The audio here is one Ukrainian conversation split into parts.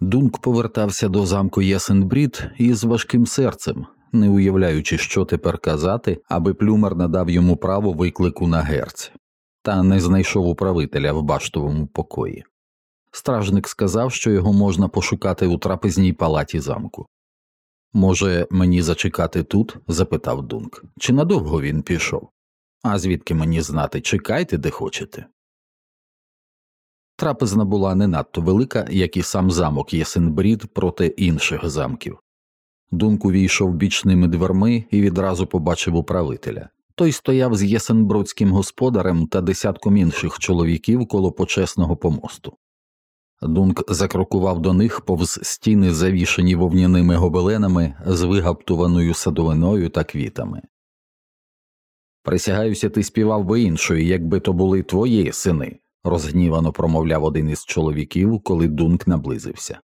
Дунк повертався до замку Ясенбрід із важким серцем, не уявляючи, що тепер казати, аби плюмер надав йому право виклику на герць, та не знайшов управителя в баштовому покої. Стражник сказав, що його можна пошукати у трапезній палаті замку. Може, мені зачекати тут? запитав Дунк. Чи надовго він пішов? А звідки мені знати, чекайте, де хочете. Трапезна була не надто велика, як і сам замок Єсенбрід проти інших замків. Дунк увійшов бічними дверми і відразу побачив управителя. Той стояв з єсенбродським господарем та десятком інших чоловіків коло почесного помосту. Дунк закрокував до них повз стіни, завішані вовняними гобеленами з вигаптуваною садовиною та квітами. Присягаюся, ти співав би іншою, якби то були твої сини, розгнівано промовляв один із чоловіків, коли Дунк наблизився.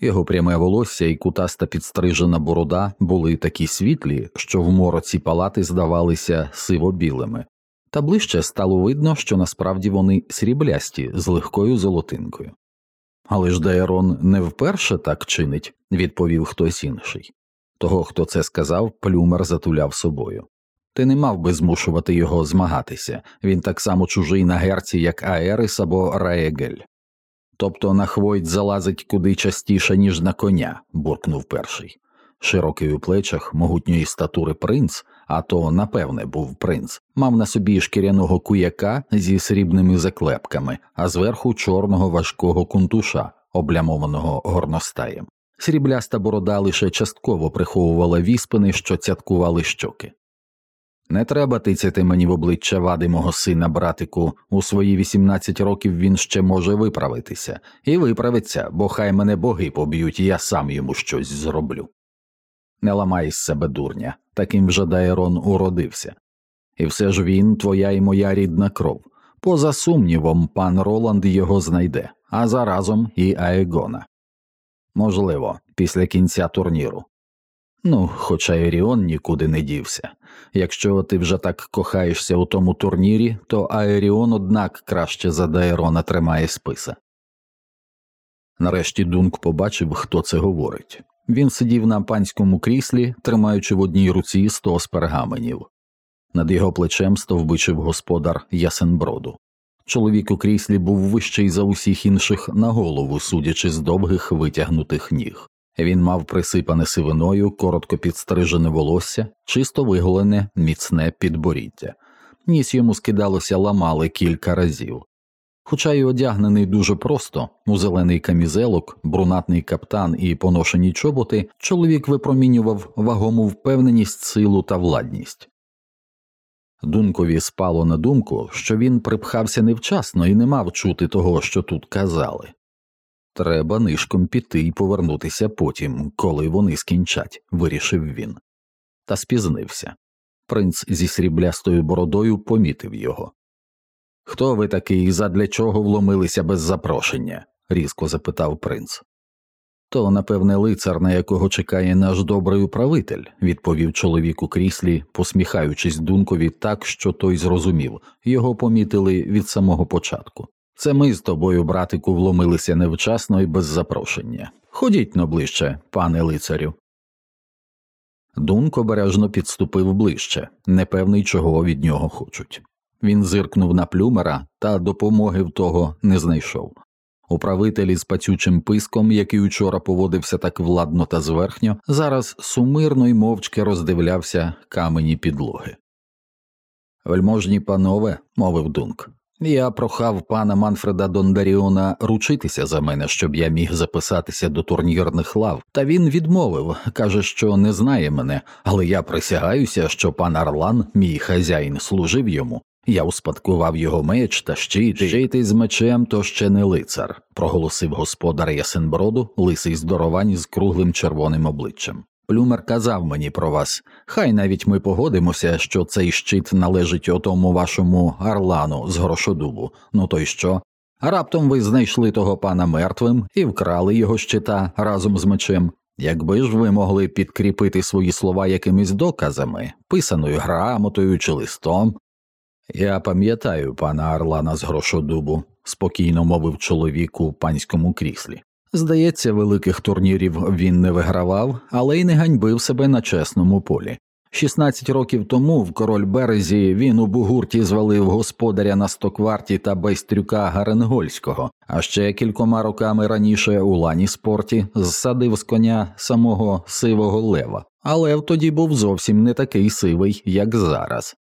Його пряме волосся і кутаста підстрижена борода були такі світлі, що в мороці палати здавалися сиво-білими, та ближче стало видно, що насправді вони сріблясті з легкою золотинкою. Але ж Дайрон не вперше так чинить, відповів хтось інший. Того, хто це сказав, плюмер затуляв собою. Ти не мав би змушувати його змагатися він так само чужий на герці, як Аерис або Раегель. Тобто на хвойт залазить куди частіше, ніж на коня, буркнув перший. Широкий у плечах могутньої статури принц, а то, напевне, був принц, мав на собі шкіряного куяка зі срібними заклепками, а зверху чорного важкого кунтуша, облямованого горностаєм. Срібляста борода лише частково приховувала віспини, що цяткували щоки. Не треба тицяти мені в обличчя вади мого сина, братику, у свої 18 років він ще може виправитися, і виправиться, бо хай мене боги поб'ють, і я сам йому щось зроблю. Не ламай з себе дурня, таким вже Дайрон уродився. І все ж він, твоя і моя рідна кров. Поза сумнівом, пан Роланд його знайде, а заразом і Аегона. Можливо, після кінця турніру. Ну, хоча Еріон нікуди не дівся. Якщо ти вже так кохаєшся у тому турнірі, то Аеріон, однак, краще за Дайрона тримає списа. Нарешті Дунк побачив, хто це говорить. Він сидів на панському кріслі, тримаючи в одній руці сто з пергаменів. Над його плечем стовбичив господар Ясенброду. Чоловік у кріслі був вищий за усіх інших на голову, судячи з довгих витягнутих ніг. Він мав присипане сивиною, коротко підстрижене волосся, чисто виголене, міцне підборіддя. Ніс йому скидалося ламали кілька разів. Хоча й одягнений дуже просто, у зелений камізелок, брунатний каптан і поношені чоботи, чоловік випромінював вагому впевненість, силу та владність. Дункові спало на думку, що він припхався невчасно і не мав чути того, що тут казали. Треба нишком піти і повернутися потім, коли вони скінчать, вирішив він. Та спізнився. Принц зі сріблястою бородою помітив його. Хто ви такий і задля чого вломилися без запрошення? різко запитав принц. То, напевне, лицар, на якого чекає наш добрий управитель, відповів чоловік у кріслі, посміхаючись дункові так, що той зрозумів його помітили від самого початку. Це ми з тобою, братику, вломилися невчасно і без запрошення. Ходіть но ближче, пане лицарю. Дунк обережно підступив ближче, непевний, чого від нього хочуть. Він зиркнув на плюмера та допомоги в того не знайшов. Управитель із пацючим писком, який учора поводився так владно та зверхньо, зараз сумирно й мовчки роздивлявся камені підлоги. Вельможні панове, мовив Дунк, я прохав пана Манфреда Дондаріона ручитися за мене, щоб я міг записатися до турнірних лав, та він відмовив, каже, що не знає мене, але я присягаюся, що пан Арлан, мій хазяїн, служив йому. Я успадкував його меч та щит. Щити з мечем то ще не лицар, проголосив господар Ясенброду, лисий здоровань з круглим червоним обличчям. Плюмер казав мені про вас. Хай навіть ми погодимося, що цей щит належить отому вашому Арлану з грошодубу. Ну то й що? Раптом ви знайшли того пана мертвим і вкрали його щита разом з мечем. Якби ж ви могли підкріпити свої слова якимись доказами, писаною грамотою чи листом. Я пам'ятаю пана Арлана з грошодубу, спокійно мовив чоловік у панському кріслі. Здається, великих турнірів він не вигравав, але й не ганьбив себе на чесному полі. 16 років тому в король березі він у бугурті звалив господаря на стокварті та байстрюка Гаренгольського, а ще кількома роками раніше у лані спорті зсадив з коня самого сивого лева, а лев тоді був зовсім не такий сивий, як зараз.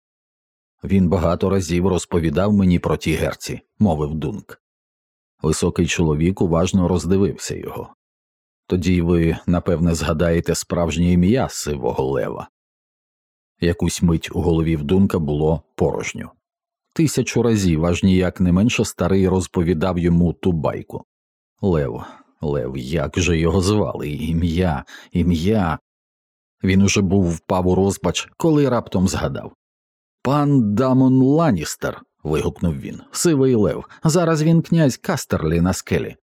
Він багато разів розповідав мені про ті герці, мовив Дунк. Високий чоловік уважно роздивився його. Тоді ви, напевне, згадаєте справжнє ім'я сивого лева. Якусь мить у голові в Дунка було порожньо. Тисячу разів, аж ніяк не менше старий розповідав йому ту байку. Лев, Лев, як же його звали? Ім'я, ім'я. Він уже був впав у розпач, коли раптом згадав. Пан Дамон Ланістер. Вигукнув він. Сивий Лев. Зараз він князь Кастерлі на скелі.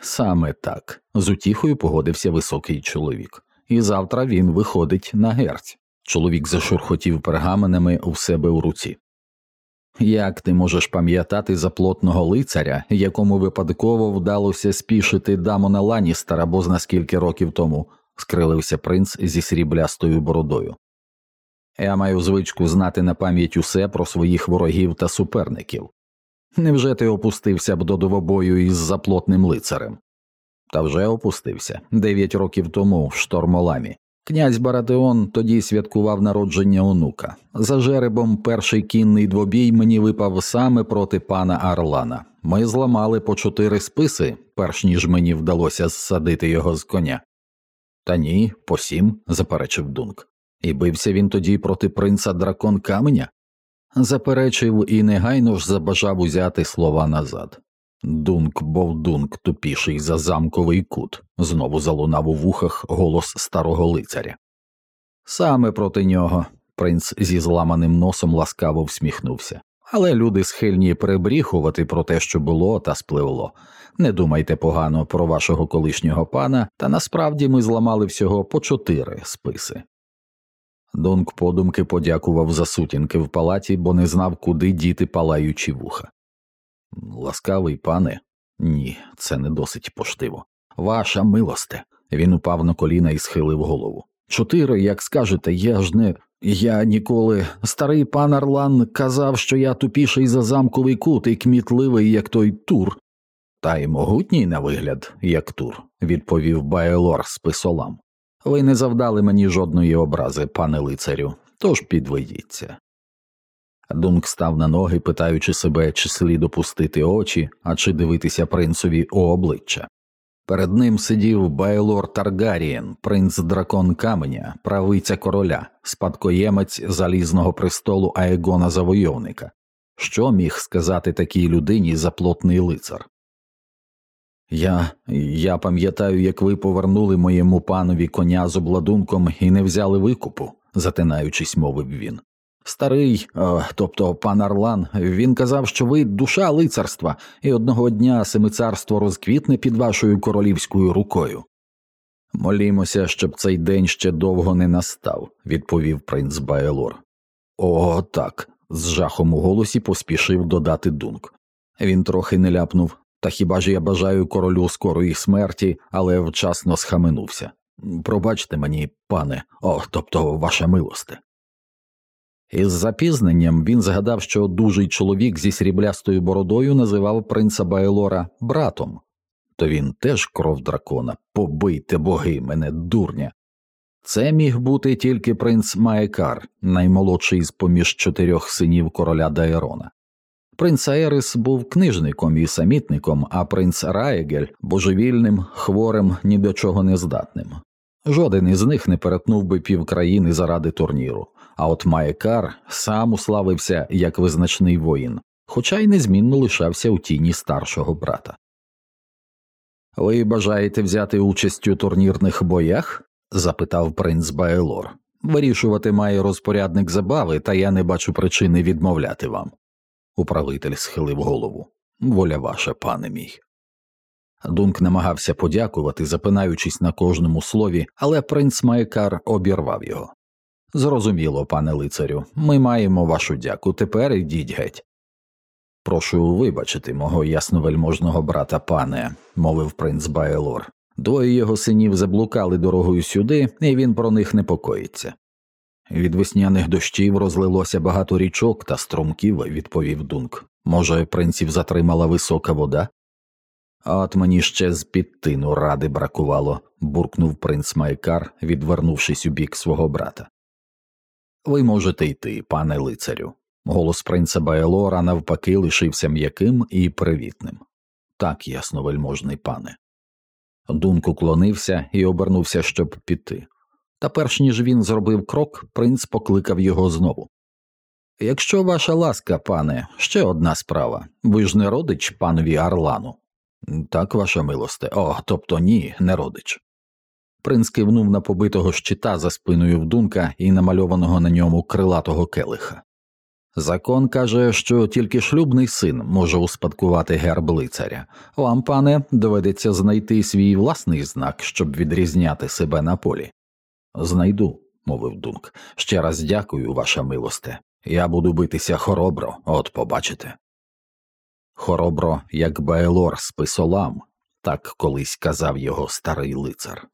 Саме так, з утіхою погодився високий чоловік, і завтра він виходить на герць. Чоловік зашурхотів пергаменами у себе у руці. Як ти можеш пам'ятати заплотного лицаря, якому випадково вдалося спішити Дамона Ланістера бозна скільки років тому, скрилився принц зі сріблястою бородою. Я маю звичку знати на пам'ять усе про своїх ворогів та суперників. Невже ти опустився б до довобою із заплотним лицарем? Та вже опустився дев'ять років тому в штормоламі. Князь Баратеон тоді святкував народження онука. За жеребом перший кінний двобій мені випав саме проти пана Арлана. Ми зламали по чотири списи, перш ніж мені вдалося зсадити його з коня. Та ні, по сім, заперечив Дунк. І бився він тоді проти принца дракон каменя? Заперечив і негайно ж забажав узяти слова назад. Дунк бовдунк тупіший за замковий кут, знову залунав у вухах голос старого лицаря. Саме проти нього принц зі зламаним носом ласкаво всміхнувся, але люди схильні перебріхувати про те, що було та спливло. Не думайте погано про вашого колишнього пана, та насправді ми зламали всього по чотири списи. Дунк подумки подякував за сутінки в палаті, бо не знав, куди діти палаючі вуха. Ласкавий пане, ні, це не досить поштиво. Ваша милосте. Він упав на коліна і схилив голову. Чотири, як скажете, я ж не. Я ніколи. Старий пан Арлан казав, що я тупіший за замковий кут і кмітливий, як той тур. Та й могутній на вигляд, як тур, відповів Байлор з писолам. Ви не завдали мені жодної образи, пане лицарю, тож підведіться. Дунк став на ноги, питаючи себе, чи слід опустити очі, а чи дивитися принцові у обличчя. Перед ним сидів Байлор Таргарієн, принц дракон каменя, правиця короля, спадкоємець залізного престолу Аегона Завойовника. Що міг сказати такій людині заплотний лицар? Я я пам'ятаю, як ви повернули моєму панові коня з обладунком і не взяли викупу, затинаючись, мовив він. Старий, о, тобто пан Арлан, він казав, що ви душа лицарства, і одного дня семицарство розквітне під вашою королівською рукою. Молімося, щоб цей день ще довго не настав, відповів принц Байлор. О, так, з жахом у голосі поспішив додати дунк. Він трохи не ляпнув, та хіба ж я бажаю королю скорої смерті, але вчасно схаменувся. Пробачте мені, пане, о, тобто ваша милосте. Із запізненням він згадав, що дужий чоловік зі сріблястою бородою називав принца Байлора братом, то він теж кров дракона, побийте боги мене, дурня. Це міг бути тільки принц Маекар, наймолодший з поміж чотирьох синів короля Дайрона. Принц Аерис був книжником і самітником, а принц Раєгель божевільним, хворим, ні до чого не здатним. Жоден із них не перетнув би півкраїни заради турніру, а от Маєкар сам уславився як визначний воїн, хоча й незмінно лишався у тіні старшого брата. Ви бажаєте взяти участь у турнірних боях? запитав принц Байлор. Вирішувати має розпорядник забави, та я не бачу причини відмовляти вам. Управитель схилив голову. Воля ваша, пане мій. Дунк намагався подякувати, запинаючись на кожному слові, але принц Майкар обірвав його. Зрозуміло, пане лицарю, ми маємо вашу дяку, тепер ідіть геть. Прошу вибачити мого ясновельможного брата пане, мовив принц Байлор. Двоє його синів заблукали дорогою сюди, і він про них непокоїться. Від весняних дощів розлилося багато річок та струмків, відповів Дунк. Може, принців затримала висока вода? От мені ще з під тину ради бракувало, буркнув принц Майкар, відвернувшись у бік свого брата. Ви можете йти, пане лицарю. Голос принца Байлора навпаки лишився м'яким і привітним. Так, ясно, вельможний пане. Дунк уклонився і обернувся, щоб піти. Та перш ніж він зробив крок, принц покликав його знову. Якщо ваша ласка, пане, ще одна справа. Ви ж не родич панові Арлану. Так, ваша милосте, о, тобто ні, не родич. Принц кивнув на побитого щита за спиною вдунка і намальованого на ньому крилатого келиха. Закон каже, що тільки шлюбний син може успадкувати герб лицаря. Вам, пане, доведеться знайти свій власний знак, щоб відрізняти себе на полі. Знайду, мовив Дунк. Ще раз дякую, ваша милосте. Я буду битися хоробро, от побачите. Хоробро, як Байлор з писолам, так колись казав його старий лицар.